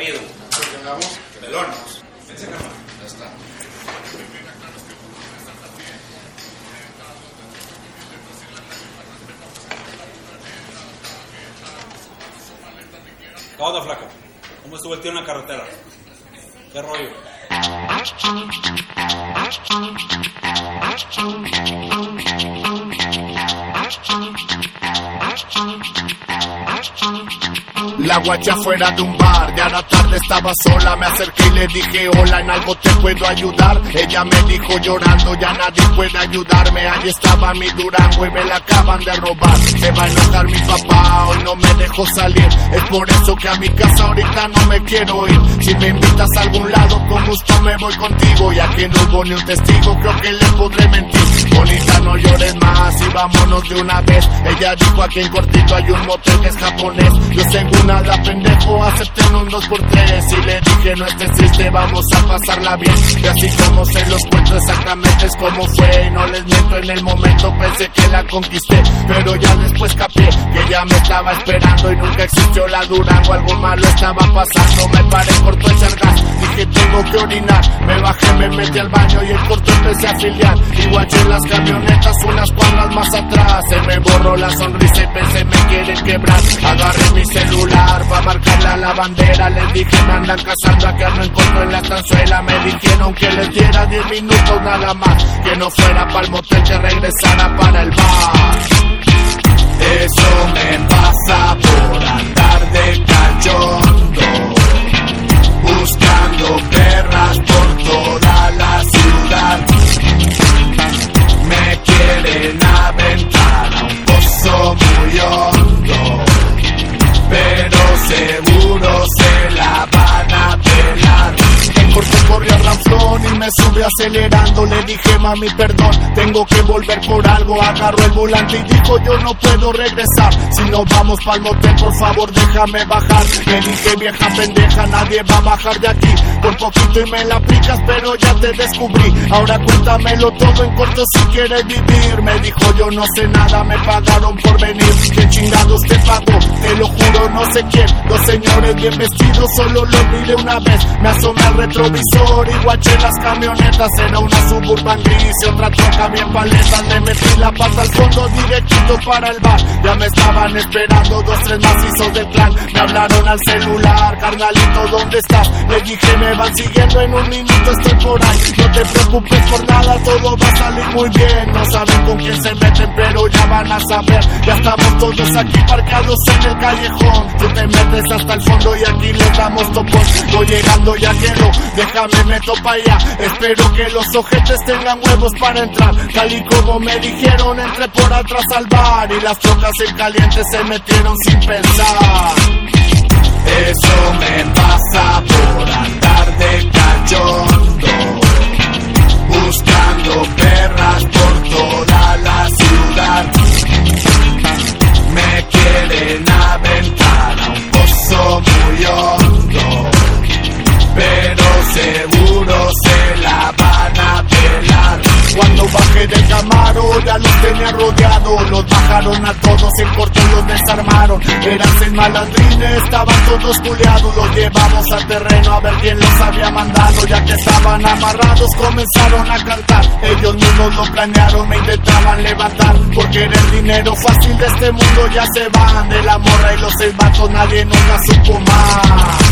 habido. Melones. Ya está. Todo flaca. ¿Cómo estuvo el tío en la carretera? ¿Qué rollo? La guacha fuera de un bar, ya la tarde estaba sola, me acerqué y le dije hola, en algo te puedo ayudar. Ella me dijo llorando, ya nadie puede ayudarme, ahí estaba mi Durango y me la acaban de robar. Se va a enojar mi papá, hoy no me dejó salir, es por eso que a mi casa ahorita no me quiero ir. Si me invitas a algún lado, con gusto me voy contigo, ya que no hubo ni un testigo, creo que le podré mentir. Bonita, no llores más y vámonos de una vez. Ella dijo aquí en cortito hay un motel que es japonés. Yo tengo nada pendejo, acepté un 2 por 3 Y le dije no estés triste, vamos a pasarla bien. Y así como se los cuento exactamente es como fue. No les miento, en el momento pensé que la conquisté Pero ya después capé que ya me estaba esperando Y nunca existió la Durango, algo malo estaba pasando. Me paré corto tengo que orinar Me bajé, me metí al baño y el corto empecé a afiliar Y guaché las camionetas unas cuadras más atrás. Se me borró la sonrisa y pensé me quieren quebrar Agarré mi celular para marcarle a la bandera Les dije me andan cazando a que no encuentro en la transuela Me dijeron que les diera 10 minutos nada más. Que no fuera para el motel que regresara para el bar. Eso me pasa por acelerando. Le dije mami perdón, tengo que volver por algo Agarró el volante y dijo yo no puedo regresar. Si no vamos pa'l motel por favor déjame bajar Le dije vieja pendeja nadie va a bajar de aquí. Por poquito y me la aplicas pero ya te descubrí. Ahora cuéntamelo todo en corto si quieres vivir Me dijo yo no sé nada me pagaron por venir Que chingados te pagó, te lo juro no sé quién señores bien vestidos solo los miré una vez. Me asomé al retrovisor y guaché las camionetas Era una suburban gris y otra troca bien paleta. Le metí la pata al fondo directito para el bar. Ya me estaban esperando dos, tres macizos del plan. Me hablaron al celular, carnalito, ¿dónde estás? Le dije me van siguiendo en un minuto estoy por ahí. No te preocupes por nada, todo va a salir muy bien. No saben con quién se meten pero ya van a saber. Ya estamos todos aquí parqueados en el callejón. Tú te metes hasta el fondo y aquí les damos topón Voy llegando ya quiero, déjame meto pa' allá. Espero que los ojetes tengan huevos para entrar. Tal y como me dijeron, entré por atrás al bar Y las trocas en caliente se metieron sin pensar. Eso me pasa por andar de cachondo ya los tenía rodeados Los bajaron a todos, en corto los desarmaron. Eran seis malandrines, estaban todos culeados. Los llevamos al terreno a ver quién los había mandado. Ya que estaban amarrados comenzaron a cantar. Ellos mismos lo planearon, me intentaban levantar. Porque era el dinero fácil de este mundo ya se van De la morra y los seis nadie nunca supo más